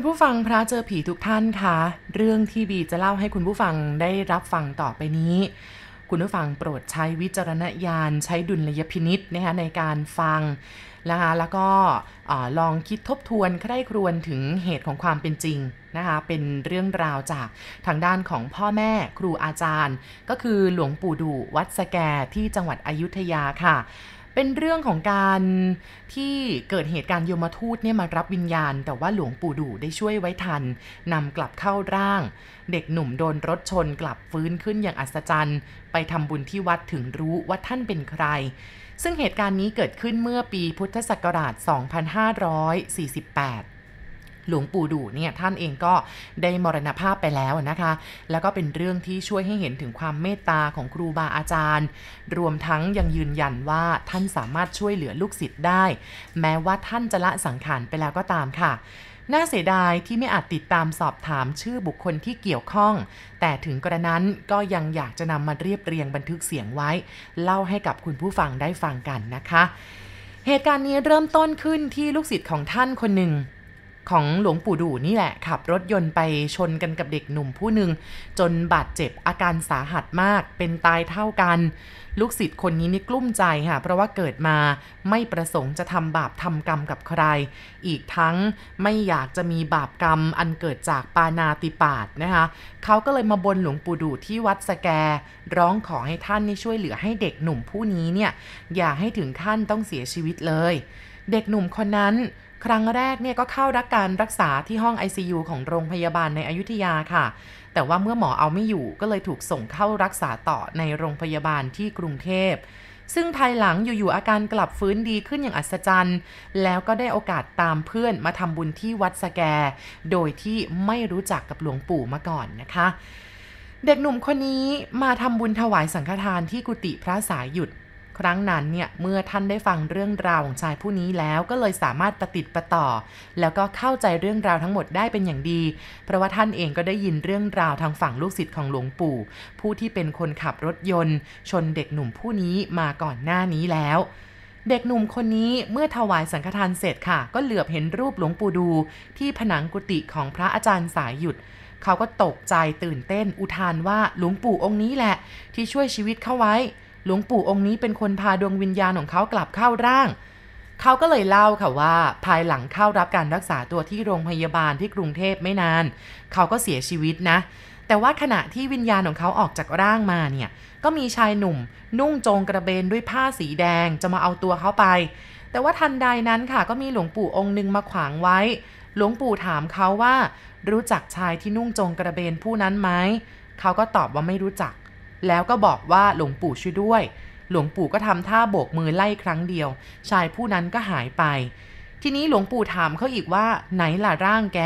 คุณผู้ฟังพระเจอผีทุกท่านคะเรื่องที่บีจะเล่าให้คุณผู้ฟังได้รับฟังต่อไปนี้ คุณผู้ฟังโปรดใช้วิจารณญาณใช้ดุลยพินิษนะคะในการฟังนะคะแล้วก็ลองคิดทบทวนใคร่ครวญถึงเหตุของความเป็นจริงนะคะเป็นเรื่องราวจากทางด้านของพ่อแม่ครูอาจารย์ ก็คือหลวงปู่ดูวัดสแกที่จังหวัดอยุธยาค่ะ เป็นเรื่องของการที่เกิดเหตุการณ์โยมทูตเนี่ยมารับวิญญาณ แต่ว่าหลวงปู่ดูได้ช่วยไว้ทันนำกลับเข้าร่าง เด็กหนุ่มโดนรถชนกลับฟื้นขึ้นอย่างอัศจรรย์ ไปทำบุญที่วัดถึงรู้ว่าท่านเป็นใคร ซึ่งเหตุการณ์นี้เกิดขึ้นเมื่อปีพุทธศักราช 2548 หลวงปู่ดูเนี่ยท่านเองก็ได้มรณภาพไปแล้วนะคะ แล้วก็เป็นเรื่องที่ช่วยให้เห็นถึงความเมตตาของครูบาอาจารย์ รวมทั้งยังยืนยันว่าท่านสามารถช่วยเหลือลูกศิษย์ได้ แม้ว่าท่านจะละสังขารไปแล้วก็ตามค่ะน่าเสียดายที่ไม่อาจติดตามสอบถามชื่อบุคคลที่เกี่ยวข้อง แต่ถึงกระนั้นก็ยังอยากจะนำมาเรียบเรียงบันทึกเสียงไว้ เล่าให้กับคุณผู้ฟังได้ฟังกันนะคะ เหตุการณ์นี้เริ่มต้นขึ้นที่ลูกศิษย์ของท่านคนหนึ่ง ของหลวงปู่ดูนี่แหละขับรถยนต์ไปชนกันกับเด็กหนุ่มผู้หนึ่งจนบาดเจ็บอาการสาหัสมากเป็นตายเท่ากัน ลูกศิษย์คนนี้นี่กลุ้มใจค่ะ เพราะว่าเกิดมาไม่ประสงค์จะทำบาปทำกรรมกับใคร อีกทั้งไม่อยากจะมีบาปกรรมอันเกิดจากปานาติปาตนะคะเขาก็เลยมาบนหลวงปู่ดูที่วัดสแก ร้องขอให้ท่านนี่ช่วยเหลือให้เด็กหนุ่มผู้นี้เนี่ยอย่าให้ถึงขั้นต้องเสียชีวิตเลย เด็กหนุ่มคนนั้น ครั้งแรกเนี่ยก็เข้ารับการรักษาที่ห้อง ICU ของโรงพยาบาลในอยุธยาค่ะ แต่ว่าเมื่อหมอเอาไม่อยู่ก็เลยถูกส่งเข้ารักษาต่อในโรงพยาบาลที่กรุงเทพ ซึ่งภายหลังอยู่ๆอาการกลับฟื้นดีขึ้นอย่างอัศจรรย์ แล้วก็ได้โอกาสตามเพื่อนมาทำบุญที่วัดสแก โดยที่ไม่รู้จักกับหลวงปู่มาก่อนนะคะเด็กหนุ่มคนนี้มาทำบุญถวายสังฆทานที่กุฏิพระสายหยุด ครั้งนั้นเนี่ยเมื่อท่านได้ฟังเรื่องราวของชายผู้นี้แล้วก็เลยสามารถประติดประต่อ แล้วก็เข้าใจเรื่องราวทั้งหมดได้เป็นอย่างดี เพราะว่าท่านเองก็ได้ยินเรื่องราวทางฝั่งลูกศิษย์ของหลวงปู่ ผู้ที่เป็นคนขับรถยนต์ ชนเด็กหนุ่มผู้นี้มาก่อนหน้านี้แล้วเด็กหนุ่มคนนี้เมื่อถวายสังฆทานเสร็จค่ะ ก็เหลือบเห็นรูปหลวงปู่ดู ที่ผนังกุฏิของพระอาจารย์สายหยุด เขาก็ตกใจตื่นเต้นอุทานว่าหลวงปู่องค์นี้แหละ ที่ช่วยชีวิตเขาไว้ หลวงปู่องค์นี้เป็นคนพาดวงวิญญาณของเขากลับเข้าร่าง เขาก็เลยเล่าค่ะว่า ภายหลังเข้ารับการรักษาตัวที่โรงพยาบาลที่กรุงเทพไม่นาน เขาก็เสียชีวิตนะ แต่ว่าขณะที่วิญญาณของเขาออกจากร่างมาเนี่ย ก็มีชายหนุ่ม นุ่งโจงกระเบนด้วยผ้าสีแดงจะมาเอาตัวเขาไป แต่ว่าทันใดนั้นค่ะ ก็มีหลวงปู่องค์หนึ่งมาขวางไว้ หลวงปู่ถามเขาว่า รู้จักชายที่นุ่งโจงกระเบนผู้นั้นไหม เขาก็ตอบว่าไม่รู้จัก แล้วก็บอกว่าหลวงปู่ช่วยด้วย หลวงปู่ก็ทำท่าโบกมือไล่ครั้งเดียว ชายผู้นั้นก็หายไป ทีนี้หลวงปู่ถามเขาอีกว่าไหนล่ะร่างแก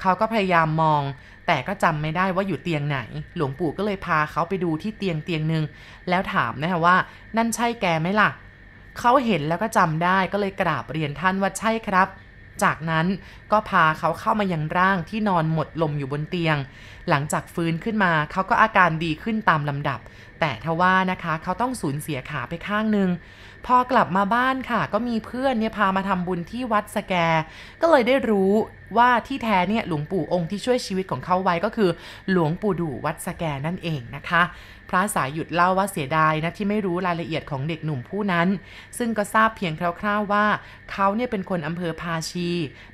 เขาก็พยายามมอง แต่ก็จำไม่ได้ว่าอยู่เตียงไหน หลวงปู่ก็เลยพาเขาไปดูที่เตียงเตียงหนึ่งแล้วถามนะคะว่า นั่นใช่แกไหมล่ะเขาเห็นแล้วก็จำได้ก็เลยกราบเรียนท่านว่าใช่ครับ จากนั้นก็พาเขาเข้ามายังร่างที่นอนหมดลมอยู่บนเตียง หลังจากฟื้นขึ้นมาเขาก็อาการดีขึ้นตามลำดับ แต่ทว่านะคะเขาต้องสูญเสียขาไปข้างหนึ่งพอกลับมาบ้านค่ะ ก็มีเพื่อนเนี่ยพามาทำบุญที่วัดสแก ก็เลยได้รู้ว่าที่แท้เนี่ยหลวงปู่องค์ที่ช่วยชีวิตของเขาไว้ก็คือ หลวงปู่ดูวัดสแกนั่นเองนะคะ ระสายหยุดเล่าว่าเสียดายนะที่ไม่รู้รายละเอียดของเด็กหนุ่มผู้นั้น ซึ่งก็ทราบเพียงคร่าวๆว่า เขาเนี่ยเป็นคนอำเภอพาชี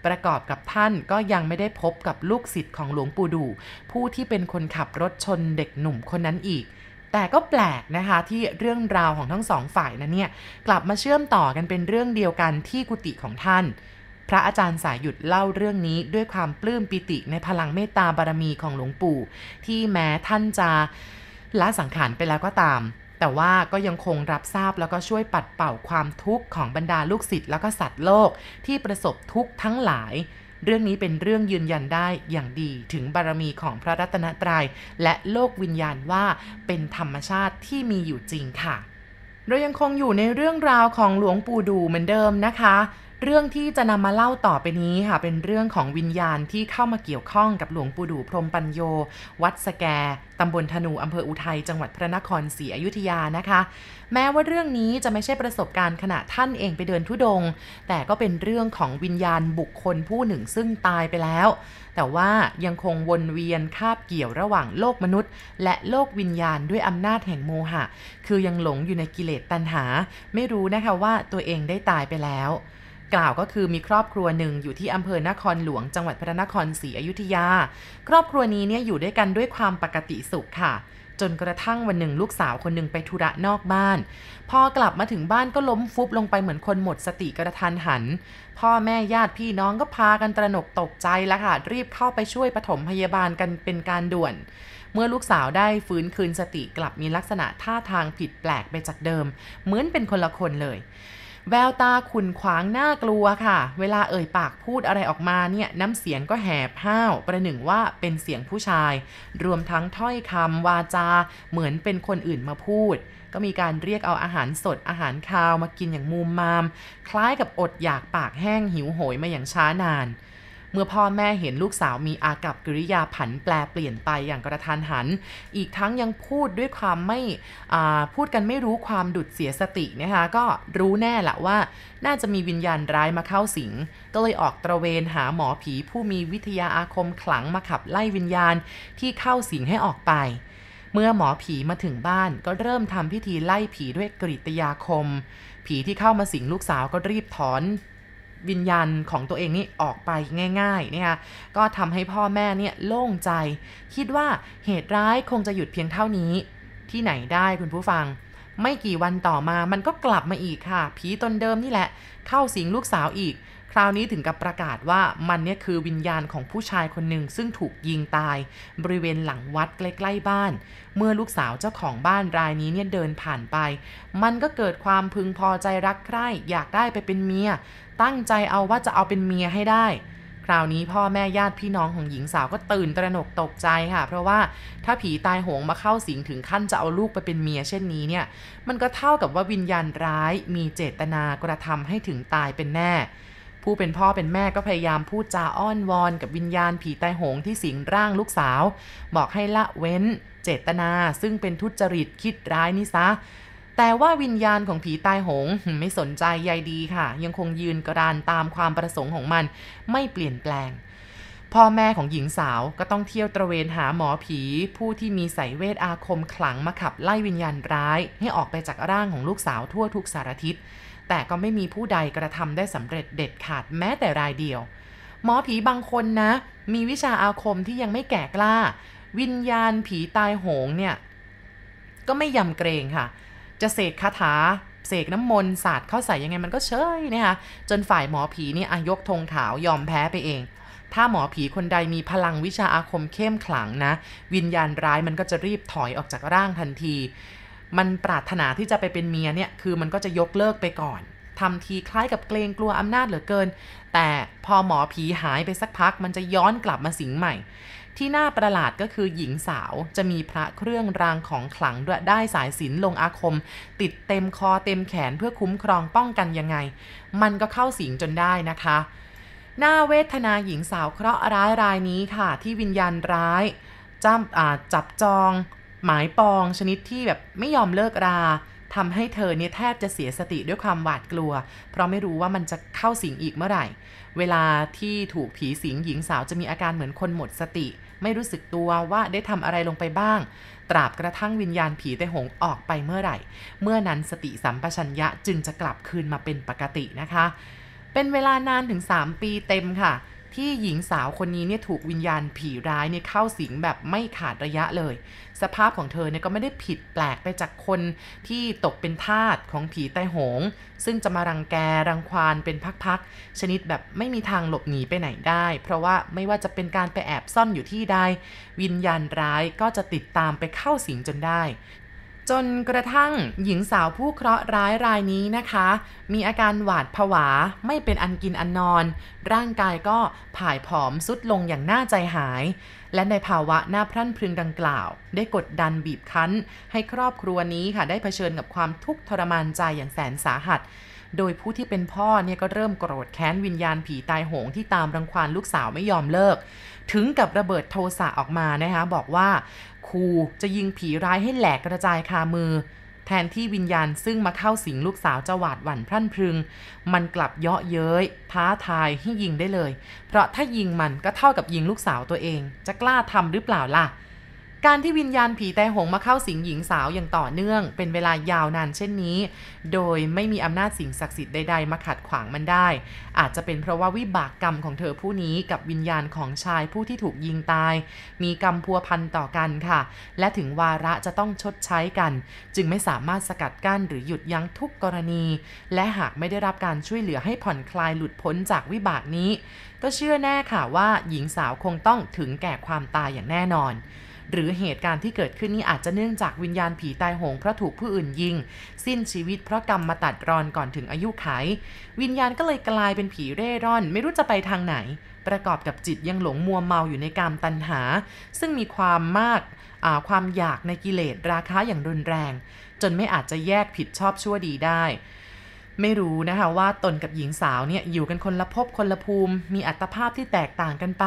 ประกอบกับท่านก็ยังไม่ได้พบกับลูกศิษย์ของหลวงปู่ดู ผู้ที่เป็นคนขับรถชนเด็กหนุ่มคนนั้นอีกแต่ก็แปลกนะคะที่เรื่องราวของทั้งสองฝ่ายนั้นเนี่ยกลับมาเชื่อมต่อกันเป็นเรื่องเดียวกันที่กุฏิของท่าน พระอาจารย์สายหยุดเล่าเรื่องนี้ด้วยความปลื้มปิติในพลังเมตตาบารมีของหลวงปู่ ที่แม้ท่านจะ ละสังขารไปแล้วก็ตาม แต่ว่าก็ยังคงรับทราบแล้วก็ช่วยปัดเป่าความทุกข์ของบรรดาลูกศิษย์แล้วก็สัตว์โลกที่ประสบทุกข์ทั้งหลาย เรื่องนี้เป็นเรื่องยืนยันได้อย่างดีถึงบารมีของพระรัตนตรยัย และโลกวิญญาณว่าเป็นธรรมชาติที่มีอยู่จริงค่ะเรายังคงอยู่ในเรื่องราวของหลวงปู่ดูเหมือนเดิมนะคะ เรื่องที่จะนำมาเล่าต่อไปนี้ค่ะ เป็นเรื่องของวิญญาณที่เข้ามาเกี่ยวข้องกับหลวงปู่ดูพรมปัญโย วัดสแกตำบลธนูอำเภออุทัยจังหวัดพระนครศรีอยุธยานะคะ แม้ว่าเรื่องนี้จะไม่ใช่ประสบการณ์ขณะท่านเองไปเดินทุดง แต่ก็เป็นเรื่องของวิญญาณบุคคลผู้หนึ่งซึ่งตายไปแล้ว แต่ว่ายังคงวนเวียนคาบเกี่ยวระหว่างโลกมนุษย์ และโลกวิญญาณด้วยอำนาจแห่งโมหะ คือยังหลงอยู่ในกิเลสตัณหา ไม่รู้นะคะว่าตัวเองได้ตายไปแล้ว กล่าวก็คือมีครอบครัวหนึ่งอยู่ที่อำเภอนครหลวงจังหวัดพระนครศรีอยุธยา ครอบครัวนี้เนี่ยอยู่ด้วยกันด้วยความปกติสุขค่ะ จนกระทั่งวันหนึ่งลูกสาวคนหนึ่งไปธุระนอกบ้าน พอกลับมาถึงบ้านก็ล้มฟุบลงไปเหมือนคนหมดสติกระทันหัน พ่อแม่ญาติพี่น้องก็พากันตระหนกตกใจแล้วค่ะ รีบเข้าไปช่วยปฐมพยาบาลกันเป็นการด่วนเมื่อลูกสาวได้ฟื้นคืนสติกลับมีลักษณะท่าทางผิดแปลกไปจากเดิม เหมือนเป็นคนละคนเลย แววตาขุนขวางน่ากลัวค่ะ เวลาเอ่ยปากพูดอะไรออกมาเนี่ยน้ำเสียงก็แหบห้าว ประหนึ่งว่าเป็นเสียงผู้ชาย รวมทั้งถ้อยคำวาจา เหมือนเป็นคนอื่นมาพูด ก็มีการเรียกเอาอาหารสดอาหารคาวมากินอย่างมูมมาม คล้ายกับอดอยากปากแห้งหิวโหยมาอย่างช้านาน เมื่อพ่อแม่เห็นลูกสาวมีอากับกิริยาผันแปลเปลี่ยนไปอย่างกระทันหัน อีกทั้งยังพูดด้วยความไม่พูดกันไม่รู้ความดุดเสียสตินะคะก็รู้แน่แหละว่า น่าจะมีวิญญาณร้ายมาเข้าสิง ก็เลยออกตระเวนหาหมอผีผู้มีวิทยาอาคมขลังมาขับไล่วิญญาณที่เข้าสิงให้ออกไปเมื่อหมอผีมาถึงบ้านก็เริ่มทำพิธีไล่ผีด้วยกริยาคม ผีที่เข้ามาสิงลูกสาวก็รีบถอน วิญญาณของตัวเองนี่ออกไปง่ายๆนะคะก็ทำให้พ่อแม่เนี่ยโล่งใจ คิดว่าเหตุร้ายคงจะหยุดเพียงเท่านี้ ที่ไหนได้คุณผู้ฟัง ไม่กี่วันต่อมามันก็กลับมาอีกค่ะ ผีตนเดิมนี่แหละ เข้าสิงลูกสาวอีก ราวนี้ถึงกับประกาศว่ามันเนี่ยคือวิญญาณของผู้ชายคนหนึ่งซึ่งถูกยิงตาย บริเวณหลังวัดใกล้ๆบ้าน เมื่อลูกสาวเจ้าของบ้านรายนี้เนี่ยเดินผ่านไป มันก็เกิดความพึงพอใจรักใคร่อยากได้ไปเป็นเมีย ตั้งใจเอาว่าจะเอาเป็นเมียให้ได้คราวนี้พ่อแม่ญาติพี่น้องของหญิงสาวก็ตื่นตระหนกตกใจค่ะ เพราะว่าถ้าผีตายโหงมาเข้าสิงถึงขั้นจะเอาลูกไปเป็นเมียเช่นนี้เนี่ย มันก็เท่ากับว่าวิญญาณร้ายมีเจตนากระทำให้ถึงตายเป็นแน่ ผู้เป็นพ่อเป็นแม่ก็พยายามพูดจาอ้อนวอน กับวิญญาณผีตายโหงที่สิงร่างลูกสาว บอกให้ละเว้น เจตนา ซึ่งเป็นทุจริตคิดร้ายนี่ซะแต่ว่าวิญญาณของผีตายโหงไม่สนใจใยดีค่ะ ยังคงยืนกรานตามความประสงค์ของมัน ไม่เปลี่ยนแปลง พ่อแม่ของหญิงสาวก็ต้องเที่ยวตระเวนหาหมอผี ผู้ที่มีสายเวทอาคมขลังมาขับไล่วิญญาณร้าย ให้ออกไปจากร่างของลูกสาวทั่วทุกสารทิศ แต่ก็ไม่มีผู้ใดกระทำได้สำเร็จเด็ดขาดแม้แต่รายเดียว หมอผีบางคนนะ มีวิชาอาคมที่ยังไม่แก่กล้า วิญญาณผีตายโหงเนี่ย ก็ไม่ยำเกรงค่ะ จะเสกคาถาเสกน้ำมนต์ศาสตร์เข้าใส่ยังไงมันก็เชยนะคะจนฝ่ายหมอผีนี่อายกธงขาวยอมแพ้ไปเอง ถ้าหมอผีคนใดมีพลังวิชาอาคมเข้มขลังนะ วิญญาณร้ายมันก็จะรีบถอยออกจากร่างทันที มันปรารถนาที่จะไปเป็นเมียเนี่ยคือมันก็จะยกเลิกไปก่อนทำทีคล้ายกับเกรงกลัวอำนาจเหลือเกิน แต่พอหมอผีหายไปสักพัก มันจะย้อนกลับมาสิงใหม่ ที่น่าประหลาดก็คือหญิงสาวจะมีพระเครื่องรางของขลังด้วยได้สายสินลงอาคม ติดเต็มคอเต็มแขนเพื่อคุ้มครองป้องกันยังไง มันก็เข้าสิงจนได้นะคะหน้าเวทนาหญิงสาวเคราะห์ร้ายรายนี้ค่ะ ที่วิญญาณร้ายจับจับจอง หมายปองชนิดที่แบบไม่ยอมเลิกราทำให้เธอเนี่ยแทบจะเสียสติด้วยความหวาดกลัว เพราะไม่รู้ว่ามันจะเข้าสิงอีกเมื่อไหร่ เวลาที่ถูกผีสิงหญิงสาวจะมีอาการเหมือนคนหมดสติ ไม่รู้สึกตัวว่าได้ทำอะไรลงไปบ้าง ตราบกระทั่งวิญญาณผีแต่หงออกไปเมื่อไหร่ เมื่อนั้นสติสัมปชัญญะจึงจะกลับคืนมาเป็นปกตินะคะ เป็นเวลานานถึง 3 ปีเต็มค่ะ ที่หญิงสาวคนนี้เนี่ยถูกวิญญาณผีร้ายเนี่ยเข้าสิงแบบไม่ขาดระยะเลย สภาพของเธอเนี่ยก็ไม่ได้ผิดแปลกไปจากคนที่ตกเป็นทาสของผีใต้หง ซึ่งจะมารังแกรังควานเป็นพักๆ ชนิดแบบไม่มีทางหลบหนีไปไหนได้ เพราะว่าไม่ว่าจะเป็นการไปแอบซ่อนอยู่ที่ใด วิญญาณร้ายก็จะติดตามไปเข้าสิงจนได้ จนกระทั่งหญิงสาวผู้เคราะห์ร้ายรายนี้นะคะ มีอาการหวาดผวาไม่เป็นอันกินอันนอน ร่างกายก็ผายผอมสุดลงอย่างน่าใจหาย และในภาวะหน้าพรั่นพรึงดังกล่าว ได้กดดันบีบคั้น ให้ครอบครัวนี้ค่ะได้เผชิญกับความทุกข์ทรมานใจอย่างแสนสาหัส โดยผู้ที่เป็นพ่อเนี่ยก็เริ่มโกรธแค้นวิญญาณผีตายโหงที่ตามรังควานลูกสาวไม่ยอมเลิก ถึงกับระเบิดโทสะออกมานะคะบอกว่า ขู่จะยิงผีร้ายให้แหลกกระจายคามือ แทนที่วิญญาณซึ่งมาเข้าสิงลูกสาวจะหวาดหวั่นพรั่นพรึง มันกลับเยาะเย้ย ท้าทายให้ยิงได้เลย เพราะถ้ายิงมันก็เท่ากับยิงลูกสาวตัวเอง จะกล้าทำหรือเปล่าล่ะ การที่วิญญาณผีแต่หงมาเข้าสิงหญิงสาวอย่างต่อเนื่อง เป็นเวลายาวนานเช่นนี้ โดยไม่มีอำนาจสิ่งศักดิ์สิทธิ์ใดๆ มาขัดขวางมันได้ อาจจะเป็นเพราะว่าวิบากกรรมของเธอผู้นี้กับวิญญาณของชายผู้ที่ถูกยิงตาย มีกรรมพัวพันต่อกันค่ะ และถึงวาระจะต้องชดใช้กัน จึงไม่สามารถสกัดกั้นหรือหยุดยั้งทุกกรณี และหากไม่ได้รับการช่วยเหลือให้ผ่อนคลายหลุดพ้นจากวิบากนี้ ก็เชื่อแน่ค่ะว่าหญิงสาวคงต้องถึงแก่ความตายอย่างแน่นอน หรือเหตุการณ์ที่เกิดขึ้นนี้อาจจะเนื่องจากวิญญาณผีตายโหงเพราะถูกผู้อื่นยิง สิ้นชีวิตเพราะกรรมมาตัดรอนก่อนถึงอายุไข วิญญาณก็เลยกลายเป็นผีเร่ร่อน ไม่รู้จะไปทางไหน ประกอบกับจิตยังหลงมัวเมาอยู่ในกามตัณหา ซึ่งมีความมากความอยากในกิเลสราคะอย่างรุนแรง จนไม่อาจจะแยกผิดชอบชั่วดีได้ไม่รู้นะคะว่าตนกับหญิงสาวเนี่ยอยู่กันคนละภพคนละภูมิ มีอัตภาพที่แตกต่างกันไป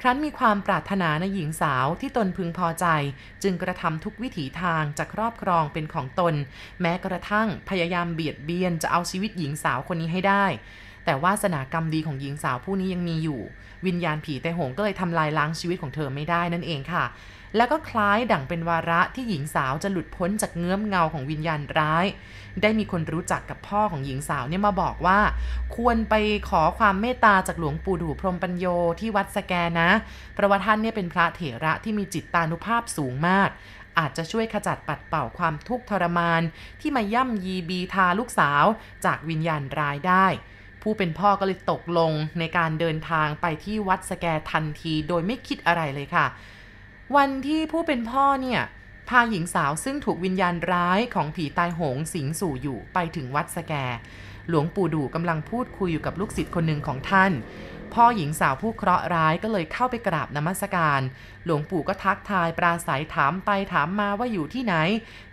ครั้นมีความปรารถนาในหญิงสาวที่ตนพึงพอใจ จึงกระทำทุกวิถีทางจะครอบครองเป็นของตน แม้กระทั่งพยายามเบียดเบียนจะเอาชีวิตหญิงสาวคนนี้ให้ได้ แต่วาสนากรรมดีของหญิงสาวผู้นี้ยังมีอยู่ วิญญาณผีแต่หงก็เลยทำลายล้างชีวิตของเธอไม่ได้นั่นเองค่ะ แล้วก็คล้ายดั่งเป็นวาระที่หญิงสาวจะหลุดพ้นจากเงื้อมเงาของวิญญาณร้าย ได้มีคนรู้จักกับพ่อของหญิงสาวเนี่ยมาบอกว่า ควรไปขอความเมตตาจากหลวงปู่ดูพรมปัญโยที่วัดสแกนะเพราะว่าท่านเนี่ยเป็นพระเถระที่มีจิตตานุภาพสูงมากอาจจะช่วยขจัดปัดเป่าความทุกข์ทรมาน ที่มาย่ำยีบีทาลูกสาวจากวิญญาณร้ายได้ ผู้เป็นพ่อก็เลยตกลงในการเดินทางไปที่วัดสแกทันที โดยไม่คิดอะไรเลยค่ะ วันที่ผู้เป็นพ่อเนี่ยพาหญิงสาวซึ่งถูกวิญญาณร้ายของผีตายโหงสิงสู่อยู่ไปถึงวัดสแก หลวงปู่ดูกำลังพูดคุยอยู่กับลูกศิษย์คนหนึ่งของท่าน พ่อหญิงสาวผู้เคราะห์ร้ายก็เลยเข้าไปกราบนมัสการ หลวงปู่ก็ทักทายปราศัยถามไปถามมาว่าอยู่ที่ไหน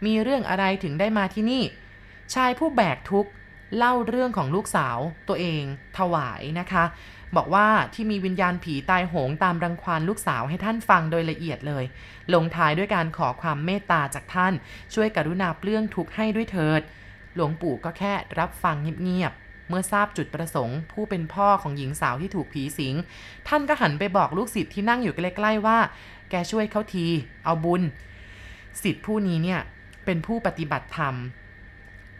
มีเรื่องอะไรถึงได้มาที่นี่ ชายผู้แบกทุกข์ เล่าเรื่องของลูกสาวตัวเองถวายนะคะ บอกว่าที่มีวิญญาณผีตายโหงตามรังควานลูกสาวให้ท่านฟังโดยละเอียดเลย ลงท้ายด้วยการขอความเมตตาจากท่าน ช่วยกรุณาเปลื้องทุกข์ให้ด้วยเถิด หลวงปู่ก็แค่รับฟังเงียบๆเมื่อทราบจุดประสงค์ผู้เป็นพ่อของหญิงสาวที่ถูกผีสิง ท่านก็หันไปบอกลูกศิษย์ที่นั่งอยู่ใกล้ๆว่า แกช่วยเขาที เอาบุญ ศิษย์ผู้นี้เนี่ยเป็นผู้ปฏิบัติธรรม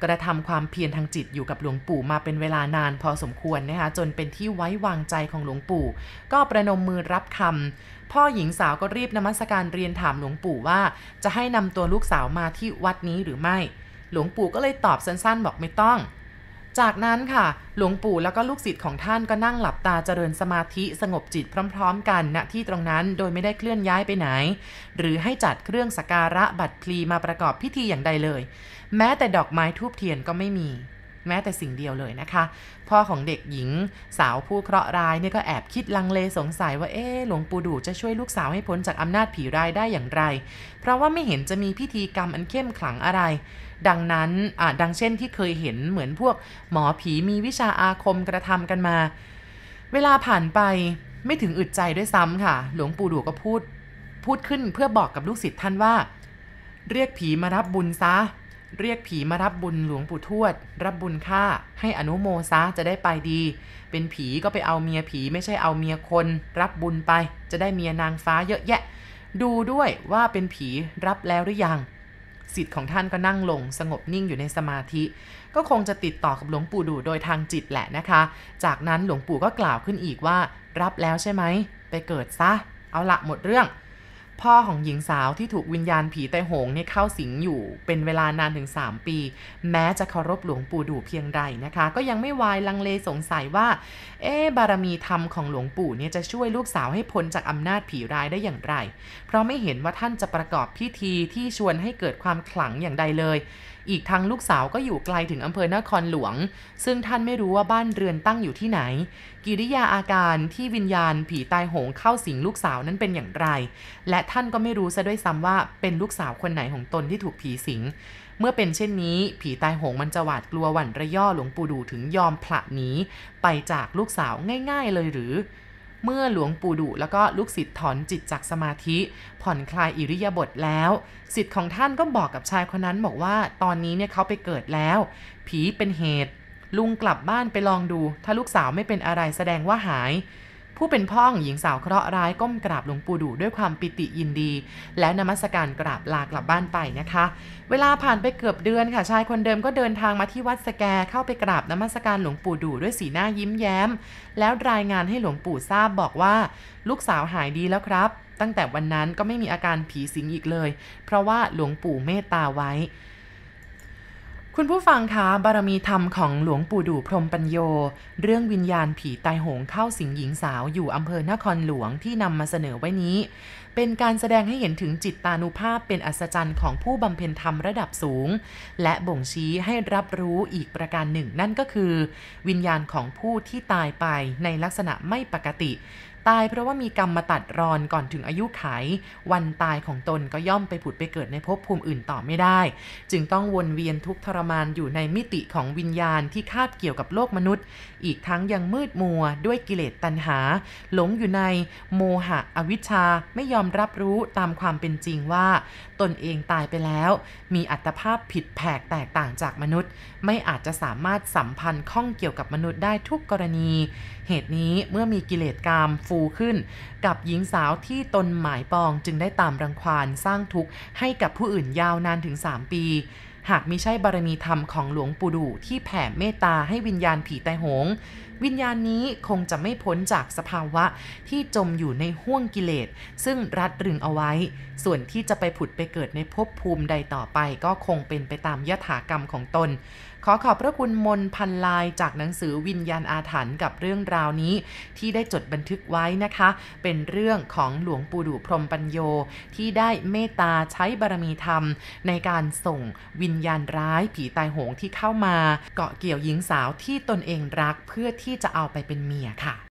กระทำความเพียรทางจิตอยู่กับหลวงปู่มาเป็นเวลานานพอสมควรนะคะจนเป็นที่ไว้วางใจของหลวงปู่ ก็ประนมมือรับคำพ่อหญิงสาวก็รีบนมัสการเรียนถามหลวงปู่ว่า จะให้นำตัวลูกสาวมาที่วัดนี้หรือไม่ หลวงปู่ก็เลยตอบสั้นๆ บอกไม่ต้อง จากนั้นค่ะหลวงปู่แล้วก็ลูกศิษย์ของท่านก็นั่งหลับตาเจริญสมาธิสงบจิตพร้อม ๆ กันณที่ตรงนั้นโดยไม่ได้เคลื่อนย้ายไปไหน หรือให้จัดเครื่องสักการะบัตรพลีมาประกอบพิธีอย่างใดเลย แม้แต่ดอกไม้ทูบเทียนก็ไม่มี แม้แต่สิ่งเดียวเลยนะคะ พ่อของเด็กหญิงสาวผู้เคราะห์ร้ายเนี่ยก็แอบคิดลังเลสงสัยว่าเอ๊หลวงปู่ดูจะช่วยลูกสาวให้พ้นจากอำนาจผีร้ายได้อย่างไร เพราะว่าไม่เห็นจะมีพิธีกรรมอันเข้มขลังอะไร ดังนั้นดังเช่นที่เคยเห็นเหมือนพวกหมอผีมีวิชาอาคมกระทำกันมา เวลาผ่านไปไม่ถึงอึดใจด้วยซ้ำค่ะ หลวงปู่ดูก็พูดพูดขึ้นเพื่อบอกกับลูกศิษย์ท่านว่า เรียกผีมารับบุญซะ เรียกผีมารับบุญหลวงปู่ทวด รับบุญค่าให้อนุโมซะจะได้ไปดี เป็นผีก็ไปเอาเมียผีไม่ใช่เอาเมียคน รับบุญไป จะได้เมียนางฟ้าเยอะแยะ ดูด้วยว่าเป็นผีรับแล้วหรือยังสิทธิ์ของท่านก็นั่งลงสงบนิ่งอยู่ในสมาธิ ก็คงจะติดต่อกับหลวงปู่ดูโดยทางจิตแหละนะคะ จากนั้นหลวงปู่ก็กล่าวขึ้นอีกว่า รับแล้วใช่ไหมไปเกิดซะ เอาละหมดเรื่อง พ่อของหญิงสาวที่ถูกวิญญาณผีไตโหงเนี่ยเข้าสิงอยู่ เป็นเวลานานถึง 3 ปี แม้จะเคารพหลวงปู่ดูเพียงใดนะคะ ก็ยังไม่วายลังเลสงสัยว่า เอ๊บารมีธรรมของหลวงปู่เนี่ยจะช่วยลูกสาวให้พ้นจากอำนาจผีร้ายได้อย่างไร เพราะไม่เห็นว่าท่านจะประกอบพิธีที่ชวนให้เกิดความขลังอย่างใดเลย อีกทั้งลูกสาวก็อยู่ไกลถึงอำเภอนครหลวง ซึ่งท่านไม่รู้ว่าบ้านเรือนตั้งอยู่ที่ไหน กิริยาอาการที่วิญญาณผีตายโหงเข้าสิงลูกสาวนั้นเป็นอย่างไร และท่านก็ไม่รู้ซะด้วยซ้ำว่าเป็นลูกสาวคนไหนของตนที่ถูกผีสิง เมื่อเป็นเช่นนี้ ผีตายโหงมันจะหวาดกลัวหวั่นระย่อหลวงปู่ดูถึงยอมผละหนีไปจากลูกสาวง่าย ๆ เลยหรือเมื่อหลวงปู่ดุแล้วก็ลูกศิษย์ถอนจิตจากสมาธิ ผ่อนคลายอิริยาบถแล้วศิษย์ของท่านก็บอกกับชายคนนั้นบอกว่า ตอนนี้เนี่ยเขาไปเกิดแล้ว ผีเป็นเหตุ ลุงกลับบ้านไปลองดู ถ้าลูกสาวไม่เป็นอะไรแสดงว่าหาย ผู้เป็นพ่อของหญิงสาวเคราะห์ร้ายก้มกราบหลวงปู่ดูด้วยความปิติยินดี และนมัสการกราบลากลับบ้านไปนะคะ เวลาผ่านไปเกือบเดือนค่ะชายคนเดิมก็เดินทางมาที่วัดสแกเข้าไปกราบนมัสการหลวงปู่ดูด้วยสีหน้ายิ้มแย้ม แล้วรายงานให้หลวงปู่ทราบบอกว่า ลูกสาวหายดีแล้วครับ ตั้งแต่วันนั้นก็ไม่มีอาการผีสิงอีกเลย เพราะว่าหลวงปู่เมตตาไว้ คุณผู้ฟังคะบารมีธรรมของหลวงปู่ดูพรมปัญโย เรื่องวิญญาณผีตายโหงเข้าสิงหญิงสาวอยู่อำเภอนครหลวงที่นำมาเสนอไว้นี้ เป็นการแสดงให้เห็นถึงจิตตานุภาพเป็นอัศจรรย์ของผู้บำเพ็ญธรรมระดับสูง และบ่งชี้ให้รับรู้อีกประการหนึ่ง นั่นก็คือ วิญญาณของผู้ที่ตายไปในลักษณะไม่ปกติ ตายเพราะว่ามีกรรมมาตัดรอนก่อนถึงอายุไข วันตายของตนก็ย่อมไปผุดไปเกิดในภพภูมิอื่นต่อไม่ได้ จึงต้องวนเวียนทุกทรมานอยู่ในมิติของวิญญาณที่คาบเกี่ยวกับโลกมนุษย์ อีกทั้งยังมืดมัวด้วยกิเลสตัณหา หลงอยู่ในโมหะอวิชชาไม่ยอมรับรู้ตามความเป็นจริงว่า ตนเองตายไปแล้ว มีอัตภาพผิดแผกแตกต่างจากมนุษย์ ไม่อาจจะสามารถสัมพันธ์ข้องเกี่ยวกับมนุษย์ได้ทุกกรณี เหตุนี้เมื่อมีกิเลสกามฟูขึ้น กับหญิงสาวที่ตนหมายปองจึงได้ตามรังควานสร้างทุกข์ให้กับผู้อื่นยาวนานถึง 3 ปี หากมิใช่บารมีธรรมของหลวงปู่ดูที่แผ่เมตตาให้วิญญาณผีไตายโหง วิญญาณนี้คงจะไม่พ้นจากสภาวะที่จมอยู่ในห้วงกิเลส ซึ่งรัดรึงเอาไว้ ส่วนที่จะไปผุดไปเกิดในภพภูมิใดต่อไปก็คงเป็นไปตามยถากรรมของตน ขอขอบพระคุณมนพันลายจากหนังสือวิญญาณอาถรรพ์กับเรื่องราวนี้ ที่ได้จดบันทึกไว้นะคะ เป็นเรื่องของหลวงปู่ดูพรมปัญโย ที่ได้เมตตาใช้บารมีธรรม ในการส่งวิญญาณร้ายผีตายโหงที่เข้ามา เกาะเกี่ยวหญิงสาวที่ตนเองรักเพื่อที่จะเอาไปเป็นเมียค่ะ